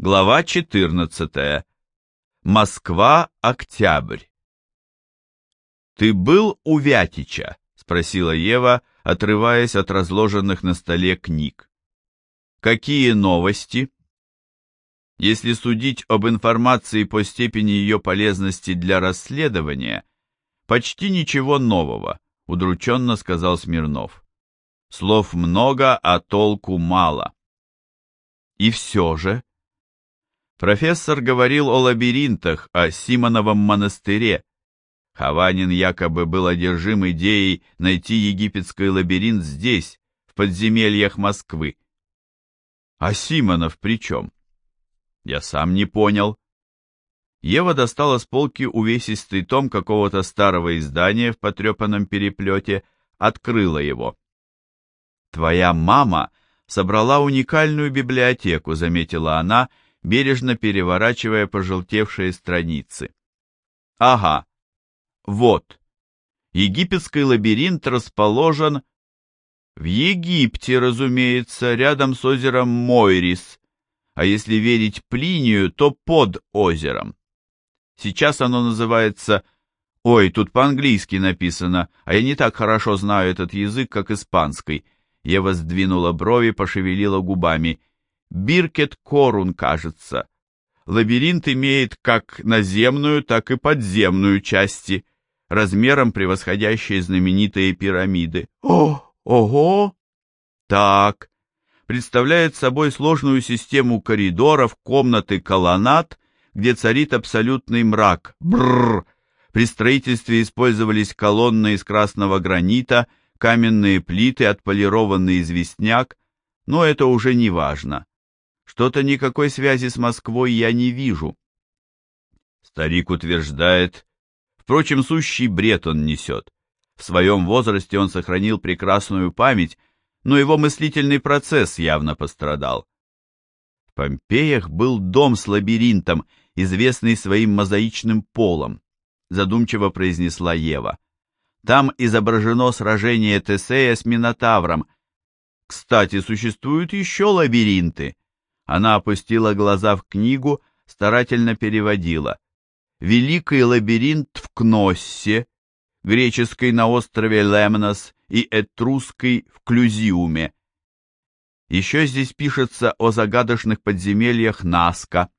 Глава 14. Москва, октябрь. «Ты был у Вятича?» — спросила Ева, отрываясь от разложенных на столе книг. «Какие новости?» Если судить об информации по степени ее полезности для расследования, почти ничего нового, удрученно сказал Смирнов. Слов много, а толку мало. И все же, Профессор говорил о лабиринтах, о Симоновом монастыре. Хаванин якобы был одержим идеей найти египетский лабиринт здесь, в подземельях Москвы. А Симонов при чем? Я сам не понял. Ева достала с полки увесистый том какого-то старого издания в потрепанном переплете, открыла его. «Твоя мама собрала уникальную библиотеку», — заметила она, — бережно переворачивая пожелтевшие страницы. Ага, вот. Египетский лабиринт расположен в Египте, разумеется, рядом с озером Мойрис, а если верить Плинию, то под озером. Сейчас оно называется... Ой, тут по-английски написано, а я не так хорошо знаю этот язык, как испанский. Ева сдвинула брови, пошевелила губами. Биркет Корун, кажется. Лабиринт имеет как наземную, так и подземную части, размером превосходящие знаменитые пирамиды. О, ого! Так, представляет собой сложную систему коридоров, комнаты, колоннад, где царит абсолютный мрак. Бррр! При строительстве использовались колонны из красного гранита, каменные плиты, отполированный известняк, но это уже не важно. Что-то никакой связи с Москвой я не вижу. Старик утверждает, впрочем, сущий бред он несет. В своем возрасте он сохранил прекрасную память, но его мыслительный процесс явно пострадал. В Помпеях был дом с лабиринтом, известный своим мозаичным полом, задумчиво произнесла Ева. Там изображено сражение Тесея с Минотавром. Кстати, существуют еще лабиринты. Она опустила глаза в книгу, старательно переводила. «Великий лабиринт в Кноссе», греческий на острове Лемнос и этрусский в Клюзиуме. Еще здесь пишется о загадочных подземельях Наска.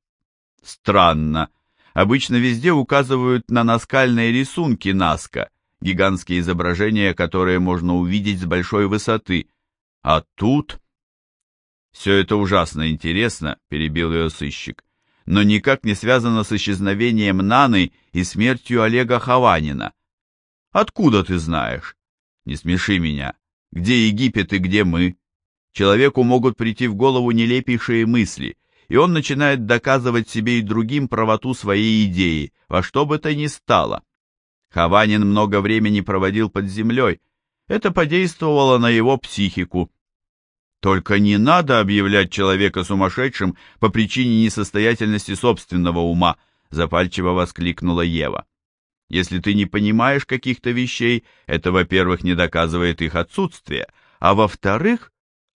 Странно. Обычно везде указывают на наскальные рисунки Наска, гигантские изображения, которые можно увидеть с большой высоты. А тут... «Все это ужасно интересно», — перебил ее сыщик, «но никак не связано с исчезновением Наны и смертью Олега Хованина». «Откуда ты знаешь?» «Не смеши меня. Где Египет и где мы?» Человеку могут прийти в голову нелепейшие мысли, и он начинает доказывать себе и другим правоту своей идеи, во что бы то ни стало. Хованин много времени проводил под землей. Это подействовало на его психику. Только не надо объявлять человека сумасшедшим по причине несостоятельности собственного ума, запальчиво воскликнула Ева. Если ты не понимаешь каких-то вещей, это, во-первых, не доказывает их отсутствие, а во-вторых,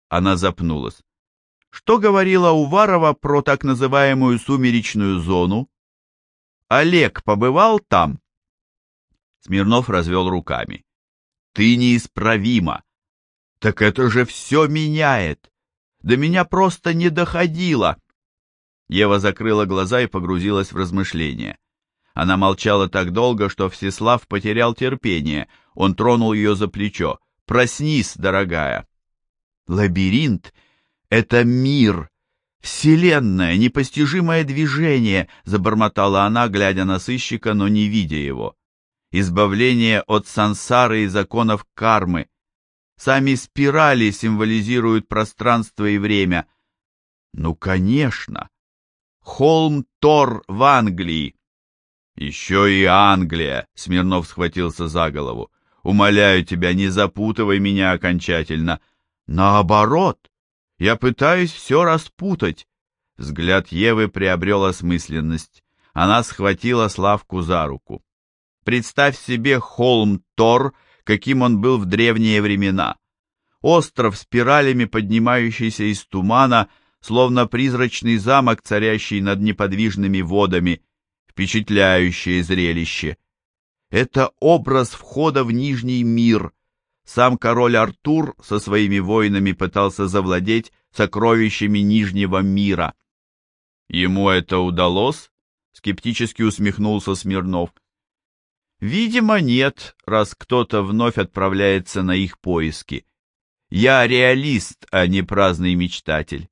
она запнулась. Что говорила Уварова про так называемую сумеречную зону? Олег побывал там? Смирнов развел руками. Ты неисправима. Так это же все меняет. До меня просто не доходило. Ева закрыла глаза и погрузилась в размышления. Она молчала так долго, что Всеслав потерял терпение. Он тронул ее за плечо. «Проснись, дорогая!» «Лабиринт — это мир, вселенная, непостижимое движение», — забормотала она, глядя на сыщика, но не видя его. «Избавление от сансары и законов кармы, Сами спирали символизируют пространство и время. Ну, конечно. Холм Тор в Англии. Еще и Англия, Смирнов схватился за голову. Умоляю тебя, не запутывай меня окончательно. Наоборот, я пытаюсь все распутать. Взгляд Евы приобрел осмысленность. Она схватила Славку за руку. Представь себе холм Тор — каким он был в древние времена. Остров спиралями, поднимающийся из тумана, словно призрачный замок, царящий над неподвижными водами, впечатляющее зрелище. Это образ входа в Нижний мир. Сам король Артур со своими воинами пытался завладеть сокровищами Нижнего мира. Ему это удалось? Скептически усмехнулся Смирнов. Видимо, нет, раз кто-то вновь отправляется на их поиски. Я реалист, а не праздный мечтатель.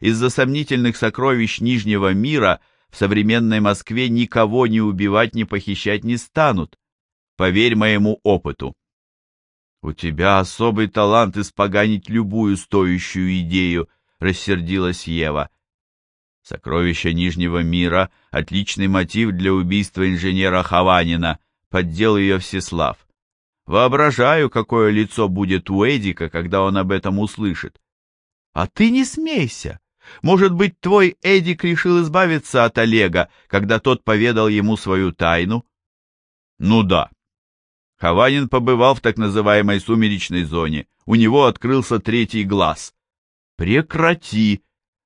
Из-за сомнительных сокровищ Нижнего мира в современной Москве никого ни убивать, ни похищать не станут. Поверь моему опыту. У тебя особый талант испоганить любую стоящую идею, рассердилась Ева. Сокровища Нижнего мира — отличный мотив для убийства инженера Хованина, поддел ее Всеслав. Воображаю, какое лицо будет у Эдика, когда он об этом услышит. А ты не смейся. Может быть, твой Эдик решил избавиться от Олега, когда тот поведал ему свою тайну? Ну да. Хованин побывал в так называемой сумеречной зоне. У него открылся третий глаз. Прекрати.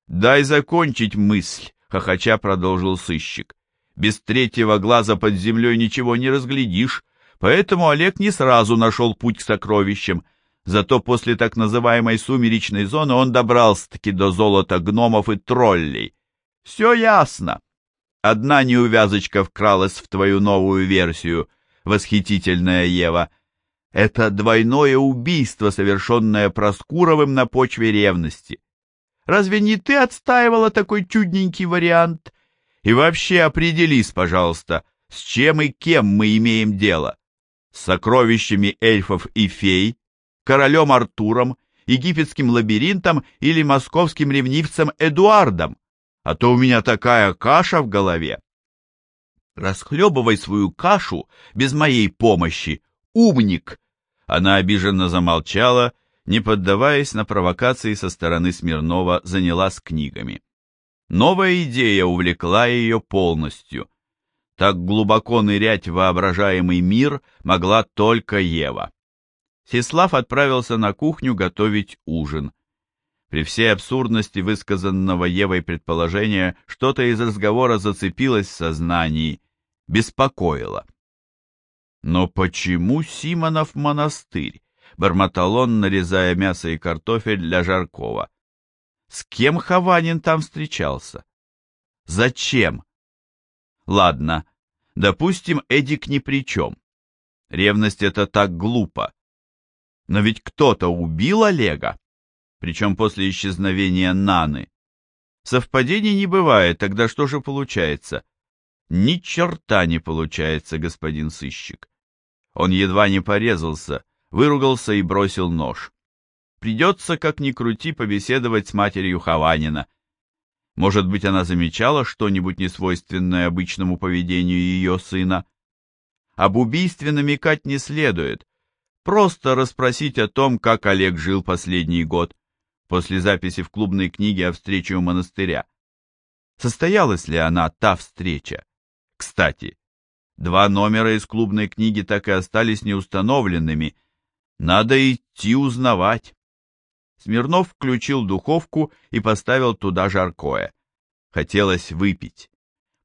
Дай закончить мысль, хохоча продолжил сыщик. Без третьего глаза под землей ничего не разглядишь, поэтому Олег не сразу нашел путь к сокровищам. Зато после так называемой сумеречной зоны он добрался-таки до золота гномов и троллей. Все ясно. Одна неувязочка вкралась в твою новую версию, восхитительная Ева. Это двойное убийство, совершенное Проскуровым на почве ревности. Разве не ты отстаивала такой чудненький вариант? И вообще определись, пожалуйста, с чем и кем мы имеем дело. С сокровищами эльфов и фей, королем Артуром, египетским лабиринтом или московским ревнивцем Эдуардом. А то у меня такая каша в голове. Расхлебывай свою кашу без моей помощи, умник. Она обиженно замолчала, не поддаваясь на провокации со стороны Смирнова, занялась книгами. Новая идея увлекла ее полностью. Так глубоко нырять в воображаемый мир могла только Ева. Сеслав отправился на кухню готовить ужин. При всей абсурдности высказанного Евой предположения, что-то из разговора зацепилось в сознании, беспокоило. «Но почему Симонов монастырь?» — бормотал он, нарезая мясо и картофель для Жаркова. С кем Хованин там встречался? Зачем? Ладно, допустим, Эдик ни при чем. Ревность — это так глупо. Но ведь кто-то убил Олега, причем после исчезновения Наны. Совпадений не бывает, тогда что же получается? Ни черта не получается, господин сыщик. Он едва не порезался, выругался и бросил нож. Придется, как ни крути, побеседовать с матерью Хованина. Может быть, она замечала что-нибудь несвойственное обычному поведению ее сына? Об убийстве намекать не следует. Просто расспросить о том, как Олег жил последний год, после записи в клубной книге о встрече у монастыря. Состоялась ли она, та встреча? Кстати, два номера из клубной книги так и остались неустановленными. Надо идти узнавать. Смирнов включил духовку и поставил туда жаркое. Хотелось выпить.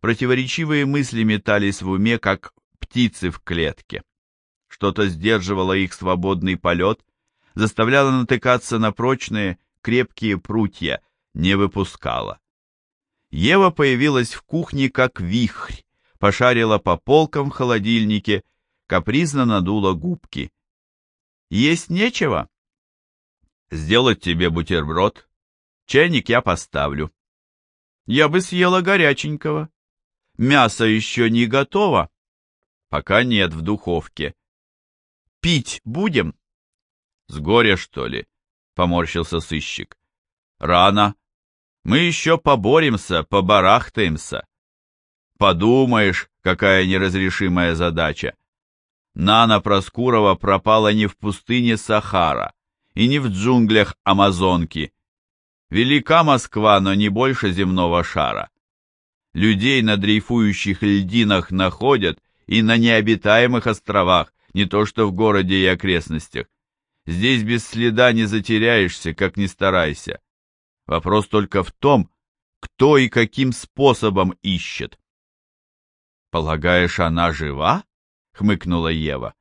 Противоречивые мысли метались в уме, как птицы в клетке. Что-то сдерживало их свободный полет, заставляло натыкаться на прочные, крепкие прутья, не выпускало. Ева появилась в кухне как вихрь, пошарила по полкам в холодильнике, капризно надула губки. «Есть нечего?» Сделать тебе бутерброд? Чайник я поставлю. Я бы съела горяченького. Мясо еще не готово? Пока нет в духовке. Пить будем? С горя, что ли? Поморщился сыщик. Рано. Мы еще поборемся, побарахтаемся. Подумаешь, какая неразрешимая задача. Нана Проскурова пропала не в пустыне Сахара, и не в джунглях Амазонки. Велика Москва, но не больше земного шара. Людей на дрейфующих льдинах находят и на необитаемых островах, не то что в городе и окрестностях. Здесь без следа не затеряешься, как ни старайся. Вопрос только в том, кто и каким способом ищет. «Полагаешь, она жива?» — хмыкнула Ева.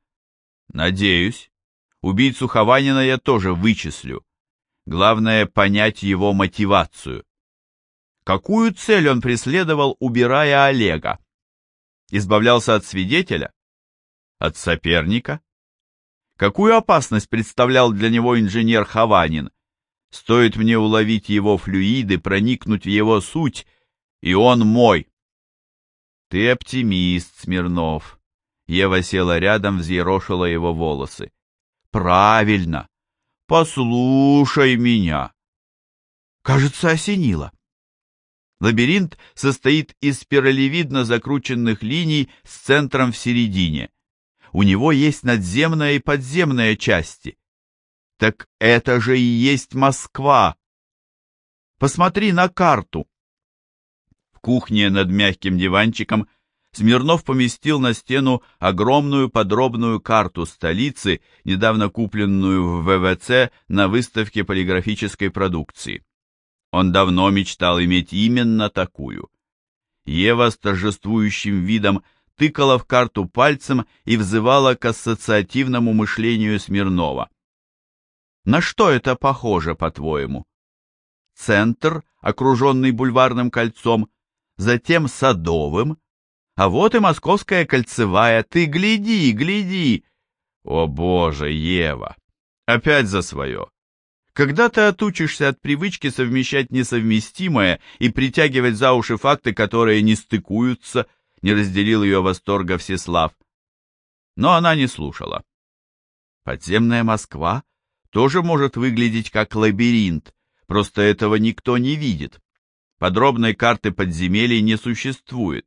«Надеюсь. Убийцу Хованина я тоже вычислю. Главное — понять его мотивацию. Какую цель он преследовал, убирая Олега? Избавлялся от свидетеля? От соперника? Какую опасность представлял для него инженер Хованин? Стоит мне уловить его флюиды, проникнуть в его суть, и он мой. Ты оптимист, Смирнов. Ева села рядом, взъерошила его волосы. Правильно. Послушай меня. Кажется, осенило. Лабиринт состоит из спиралевидно закрученных линий с центром в середине. У него есть надземная и подземная части. Так это же и есть Москва. Посмотри на карту. В кухне над мягким диванчиком Смирнов поместил на стену огромную подробную карту столицы, недавно купленную в ВВЦ на выставке полиграфической продукции. Он давно мечтал иметь именно такую. Ева с торжествующим видом тыкала в карту пальцем и взывала к ассоциативному мышлению Смирнова. На что это похоже, по-твоему? Центр, окруженный бульварным кольцом, затем Садовым, а вот и Московская кольцевая. Ты гляди, гляди! О, Боже, Ева! Опять за свое! Когда ты отучишься от привычки совмещать несовместимое и притягивать за уши факты, которые не стыкуются, не разделил ее восторга Всеслав. Но она не слушала. Подземная Москва тоже может выглядеть как лабиринт, просто этого никто не видит. Подробной карты подземелий не существует.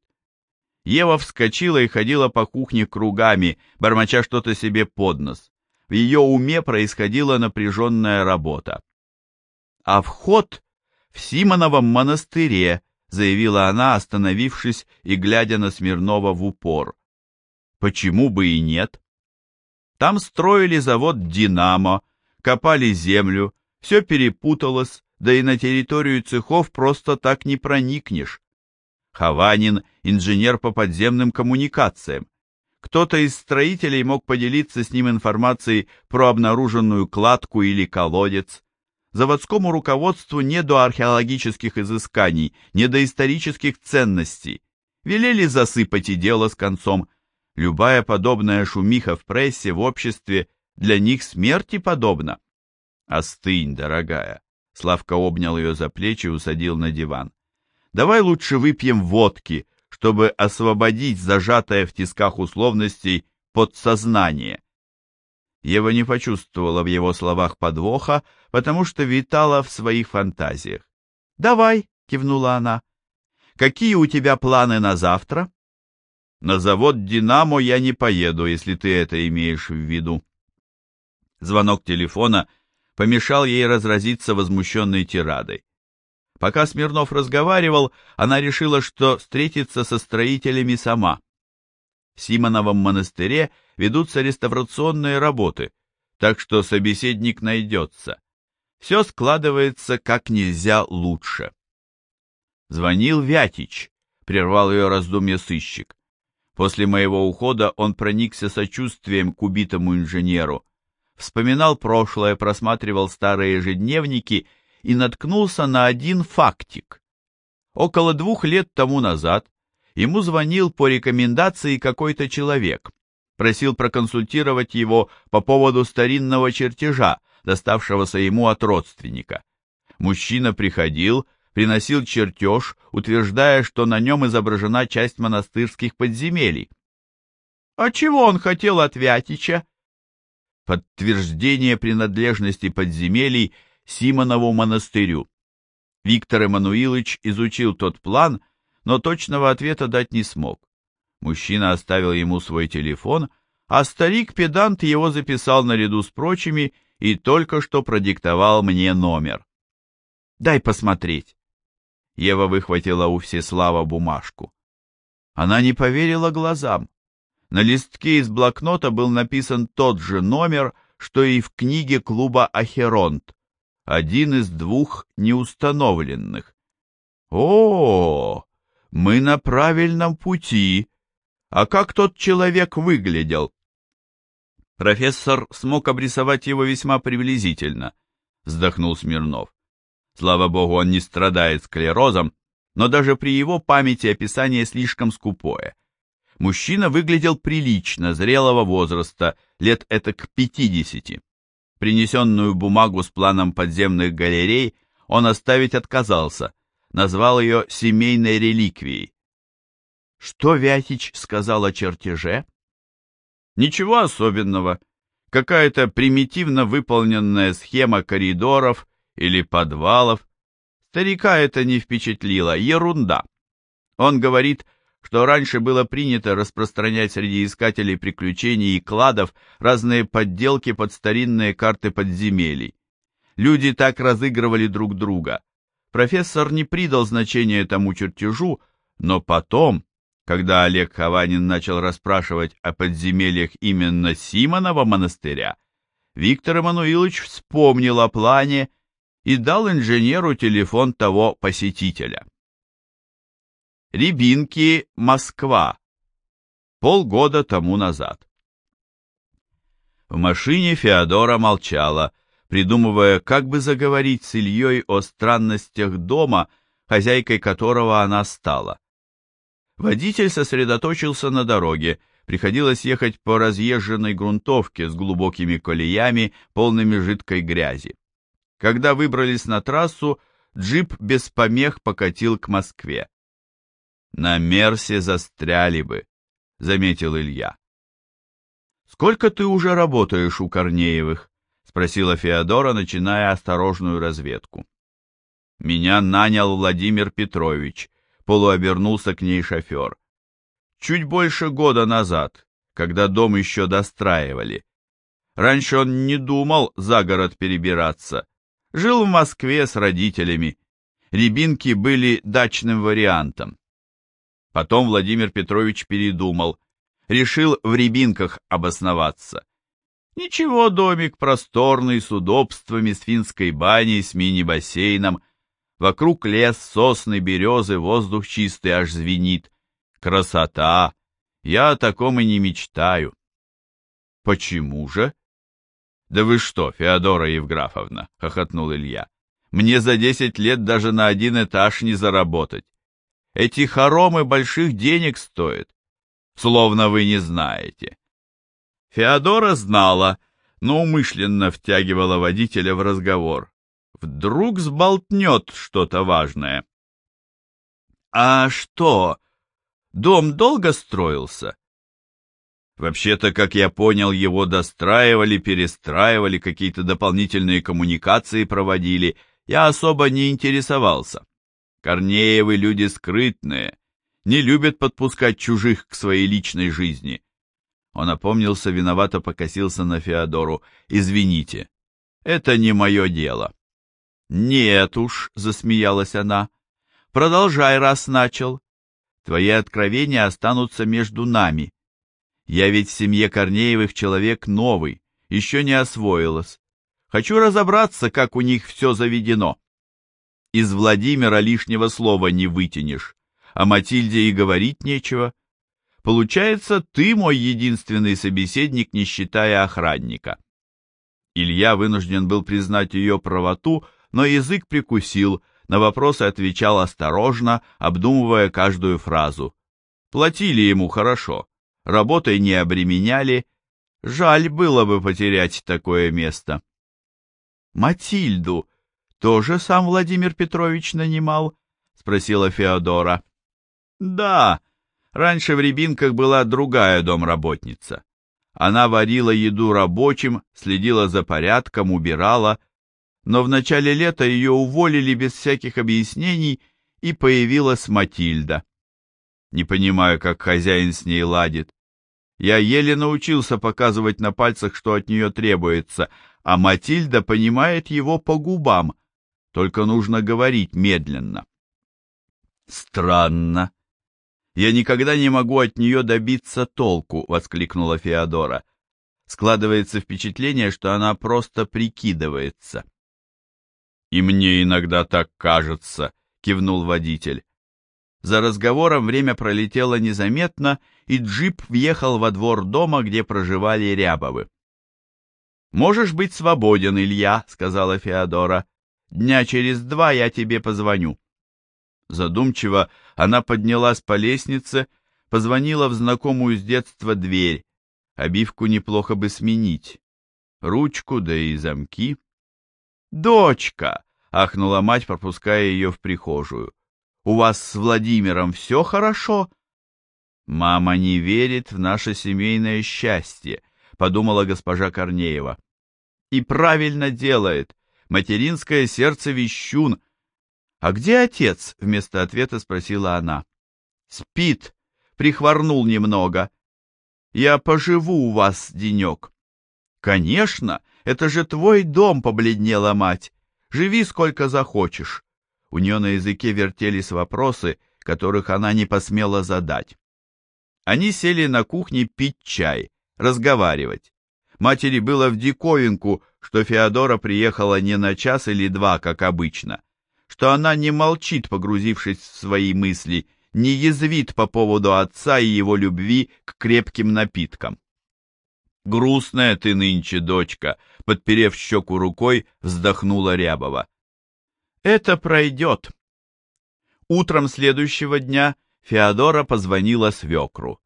Ева вскочила и ходила по кухне кругами, бормоча что-то себе под нос. В ее уме происходила напряженная работа. «А вход в Симоновом монастыре», — заявила она, остановившись и глядя на Смирнова в упор. «Почему бы и нет?» Там строили завод «Динамо», копали землю, все перепуталось, да и на территорию цехов просто так не проникнешь. Хованин – инженер по подземным коммуникациям. Кто-то из строителей мог поделиться с ним информацией про обнаруженную кладку или колодец. Заводскому руководству не до археологических изысканий, не до исторических ценностей. Велели засыпать и дело с концом. Любая подобная шумиха в прессе, в обществе для них смерти подобна. Остынь, дорогая. Славка обнял ее за плечи и усадил на диван. Давай лучше выпьем водки, чтобы освободить зажатое в тисках условностей подсознание. Ева не почувствовала в его словах подвоха, потому что витала в своих фантазиях. «Давай», — кивнула она. «Какие у тебя планы на завтра?» «На завод «Динамо» я не поеду, если ты это имеешь в виду». Звонок телефона помешал ей разразиться возмущенной тирадой. Пока Смирнов разговаривал, она решила, что встретится со строителями сама. В Симоновом монастыре ведутся реставрационные работы, так что собеседник найдется. Все складывается как нельзя лучше. Звонил Вятич, прервал ее раздумье сыщик. После моего ухода он проникся сочувствием к убитому инженеру, вспоминал прошлое, просматривал старые ежедневники и наткнулся на один фактик. Около двух лет тому назад ему звонил по рекомендации какой-то человек, просил проконсультировать его по поводу старинного чертежа, доставшегося ему от родственника. Мужчина приходил, приносил чертеж, утверждая, что на нем изображена часть монастырских подземелий. А чего он хотел от Вятича? подтверждение принадлежности подземелий Симонову монастырю. Виктор Эммануилович изучил тот план, но точного ответа дать не смог. Мужчина оставил ему свой телефон, а старик-педант его записал наряду с прочими и только что продиктовал мне номер. «Дай посмотреть». Ева выхватила у Всеслава бумажку. Она не поверила глазам. На листке из блокнота был написан тот же номер, что и в книге клуба «Ахеронт». Один из двух неустановленных. О, мы на правильном пути. А как тот человек выглядел? Профессор смог обрисовать его весьма приблизительно, вздохнул Смирнов. Слава богу, он не страдает склерозом, но даже при его памяти описание слишком скупое. Мужчина выглядел прилично, зрелого возраста, лет это к пятидесяти. Принесенную бумагу с планом подземных галерей он оставить отказался, назвал ее семейной реликвией. Что Вятич сказал о чертеже? Ничего особенного. Какая-то примитивно выполненная схема коридоров или подвалов. Старика это не впечатлило, ерунда. Он говорит, что раньше было принято распространять среди искателей приключений и кладов разные подделки под старинные карты подземелий. Люди так разыгрывали друг друга. Профессор не придал значения этому чертежу, но потом, когда Олег Хованин начал расспрашивать о подземельях именно Симонова монастыря, Виктор Эммануилович вспомнил о плане и дал инженеру телефон того посетителя. Рябинки, Москва. Полгода тому назад. В машине Феодора молчала, придумывая, как бы заговорить с Ильей о странностях дома, хозяйкой которого она стала. Водитель сосредоточился на дороге, приходилось ехать по разъезженной грунтовке с глубокими колеями, полными жидкой грязи. Когда выбрались на трассу, джип без помех покатил к Москве. На Мерсе застряли бы, заметил Илья. Сколько ты уже работаешь у Корнеевых? спросила Феодора, начиная осторожную разведку. Меня нанял Владимир Петрович, полуобернулся к ней шофер. Чуть больше года назад, когда дом еще достраивали. Раньше он не думал за город перебираться. Жил в Москве с родителями. Рябинки были дачным вариантом. Потом Владимир Петрович передумал, решил в Рябинках обосноваться. Ничего, домик просторный, с удобствами, с финской баней, с мини-бассейном. Вокруг лес, сосны, березы, воздух чистый аж звенит. Красота! Я о таком и не мечтаю. Почему же? Да вы что, Феодора Евграфовна, хохотнул Илья. Мне за десять лет даже на один этаж не заработать. Эти хоромы больших денег стоят. Словно вы не знаете. Феодора знала, но умышленно втягивала водителя в разговор. Вдруг сболтнет что-то важное. «А что? Дом долго строился?» Вообще-то, как я понял, его достраивали, перестраивали, какие-то дополнительные коммуникации проводили. Я особо не интересовался. Корнеевы люди скрытные, не любят подпускать чужих к своей личной жизни. Он опомнился, виновато покосился на Феодору. «Извините, это не мое дело». «Нет уж», — засмеялась она, — «продолжай, раз начал. Твои откровения останутся между нами. Я ведь в семье Корнеевых человек новый, еще не освоилась. Хочу разобраться, как у них все заведено. Из Владимира лишнего слова не вытянешь, а Матильде и говорить нечего. Получается, ты мой единственный собеседник, не считая охранника. Илья вынужден был признать ее правоту, но язык прикусил, на вопросы отвечал осторожно, обдумывая каждую фразу. Платили ему хорошо, работой не обременяли, жаль было бы потерять такое место. Матильду тоже сам Владимир Петрович нанимал? Спросила Феодора. Да, раньше в Рябинках была другая домработница. Она варила еду рабочим, следила за порядком, убирала, но в начале лета ее уволили без всяких объяснений, и появилась Матильда. Не понимаю, как хозяин с ней ладит. Я еле научился показывать на пальцах, что от нее требуется, а Матильда понимает его по губам, только нужно говорить медленно. Странно. Я никогда не могу от нее добиться толку, воскликнула Феодора. Складывается впечатление, что она просто прикидывается. «И мне иногда так кажется», — кивнул водитель. За разговором время пролетело незаметно, и джип въехал во двор дома, где проживали Рябовы. «Можешь быть свободен, Илья», — сказала Феодора. «Дня через два я тебе позвоню». Задумчиво она поднялась по лестнице, позвонила в знакомую с детства дверь. Обивку неплохо бы сменить. Ручку, да и замки. «Дочка!» — ахнула мать, пропуская ее в прихожую. «У вас с Владимиром все хорошо?» «Мама не верит в наше семейное счастье», — подумала госпожа Корнеева. «И правильно делает. Материнское сердце вещун». «А где отец?» — вместо ответа спросила она. «Спит. Прихворнул немного. Я поживу у вас денек». «Конечно, это же твой дом», — побледнела мать. «Живи сколько захочешь». У нее на языке вертелись вопросы, которых она не посмела задать. Они сели на кухне пить чай, разговаривать. Матери было в диковинку, что Феодора приехала не на час или два, как обычно, что она не молчит, погрузившись в свои мысли, не язвит по поводу отца и его любви к крепким напиткам. «Грустная ты нынче, дочка», — подперев щеку рукой, вздохнула Рябова. «Это пройдет». Утром следующего дня Феодора позвонила свекру.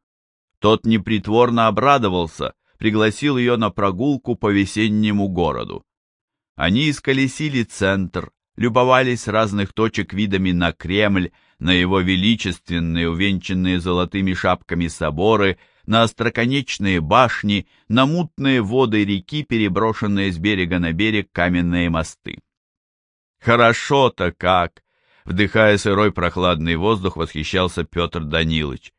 Тот непритворно обрадовался, пригласил ее на прогулку по весеннему городу. Они исколесили центр, любовались разных точек видами на Кремль, на его величественные, увенчанные золотыми шапками соборы, на остроконечные башни, на мутные воды реки, переброшенные с берега на берег каменные мосты. Хорошо-то как! Вдыхая сырой прохладный воздух, восхищался Петр Данилович.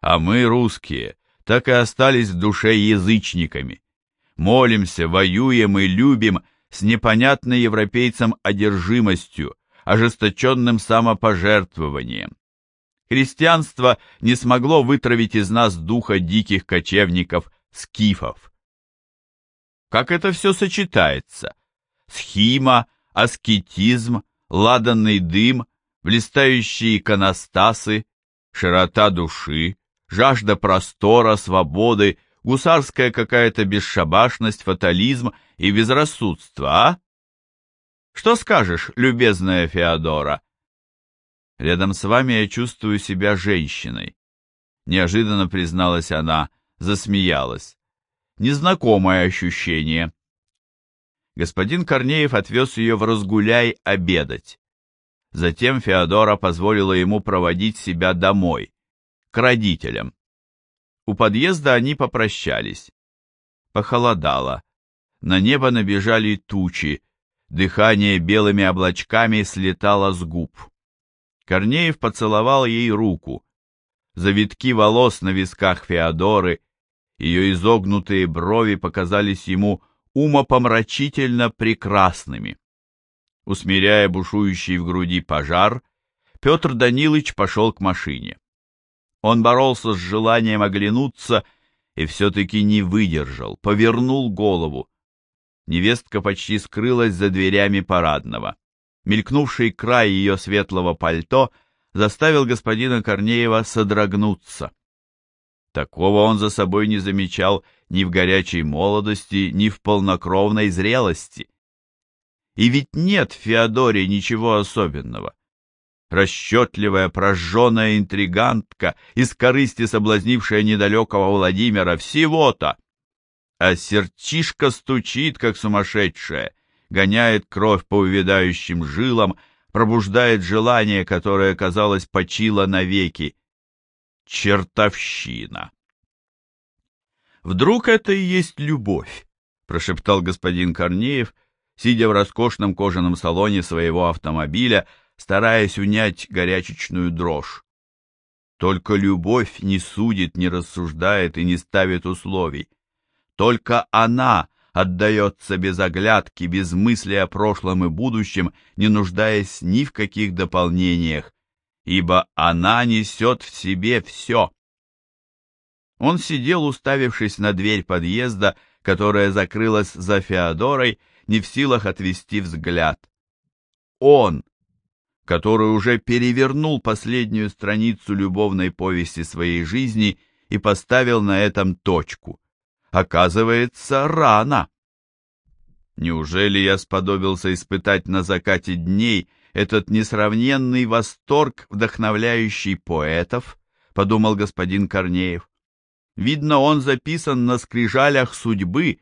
А мы, русские, так и остались в душе язычниками. Молимся, воюем и любим с непонятной европейцам одержимостью, ожесточенным самопожертвованием. Христианство не смогло вытравить из нас духа диких кочевников, скифов. Как это все сочетается? Схима, аскетизм, ладанный дым, блистающие иконостасы, широта души, жажда простора, свободы, гусарская какая-то бесшабашность, фатализм и безрассудство, а? Что скажешь, любезная Феодора? Рядом с вами я чувствую себя женщиной. Неожиданно призналась она, засмеялась. Незнакомое ощущение. Господин Корнеев отвез ее в разгуляй обедать. Затем Феодора позволила ему проводить себя домой, родителям. У подъезда они попрощались. Похолодало. На небо набежали тучи, дыхание белыми облачками слетало с губ. Корнеев поцеловал ей руку. Завитки волос на висках Феодоры, ее изогнутые брови показались ему умопомрачительно прекрасными. Усмиряя бушующий в груди пожар, Петр Данилович пошел к машине. Он боролся с желанием оглянуться и все-таки не выдержал, повернул голову. Невестка почти скрылась за дверями парадного. Мелькнувший край ее светлого пальто заставил господина Корнеева содрогнуться. Такого он за собой не замечал ни в горячей молодости, ни в полнокровной зрелости. И ведь нет в Феодоре ничего особенного. Расчетливая, прожженная интригантка, из корысти соблазнившая недалекого Владимира, всего-то. А сердчишка стучит, как сумасшедшая, гоняет кровь по увядающим жилам, пробуждает желание, которое, казалось, почило навеки чертовщина. «Вдруг это и есть любовь?» — прошептал господин Корнеев, сидя в роскошном кожаном салоне своего автомобиля, стараясь унять горячечную дрожь. Только любовь не судит, не рассуждает и не ставит условий. Только она отдается без оглядки, без мысли о прошлом и будущем, не нуждаясь ни в каких дополнениях, ибо она несет в себе все. Он сидел, уставившись на дверь подъезда, которая закрылась за Феодорой, не в силах отвести взгляд. он, который уже перевернул последнюю страницу любовной повести своей жизни и поставил на этом точку. Оказывается, рано. Неужели я сподобился испытать на закате дней этот несравненный восторг, вдохновляющий поэтов, подумал господин Корнеев. Видно, он записан на скрижалях судьбы,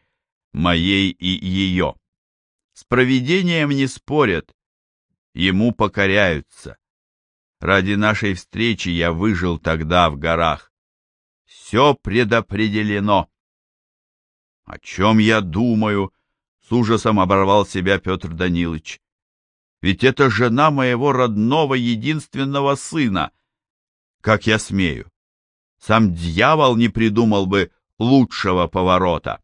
моей и ее. С провидением не спорят, ему покоряются. Ради нашей встречи я выжил тогда в горах. Все предопределено. О чем я думаю? С ужасом оборвал себя Петр Данилович. Ведь это жена моего родного единственного сына. Как я смею? Сам дьявол не придумал бы лучшего поворота.